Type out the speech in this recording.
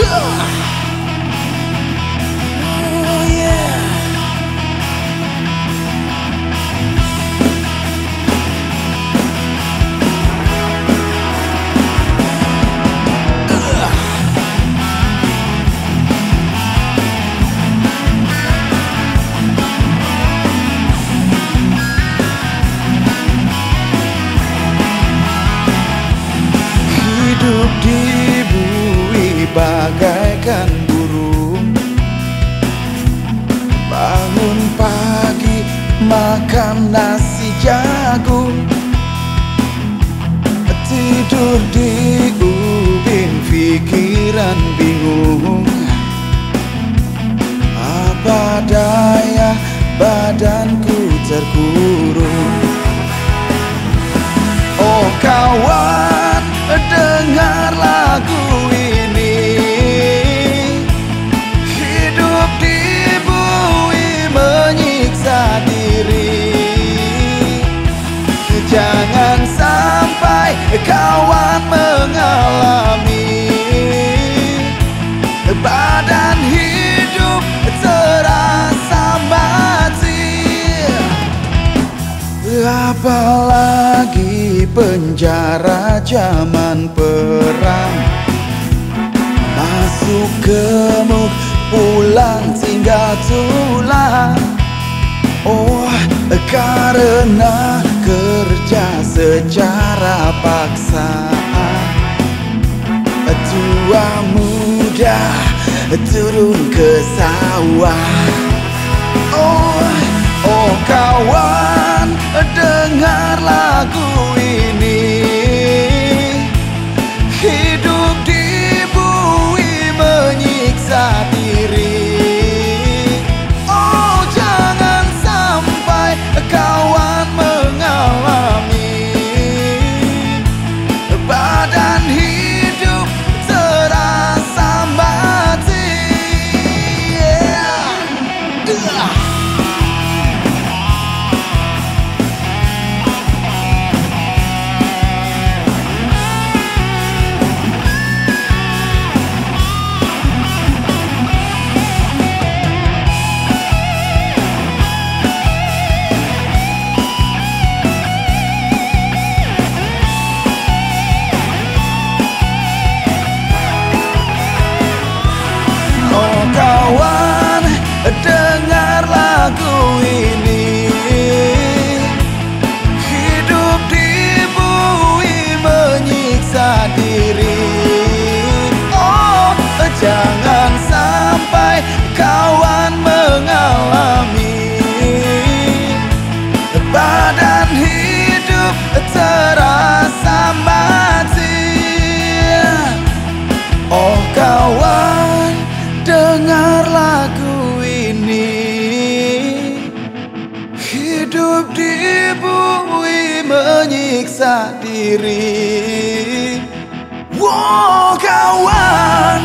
Oh. makan nasi jagung. Tidur di ubin pikiran bingung. Apa daya badanku terkurung Apalagi penjara zaman perang? Masuk gemuk pulang tinggal tulang. Oh karena kerja secara paksaan. Tua muda turun ke sawah. Oh, oh kawan dengar lagu Hidup di bumi menyiksa diri. Wow kawan.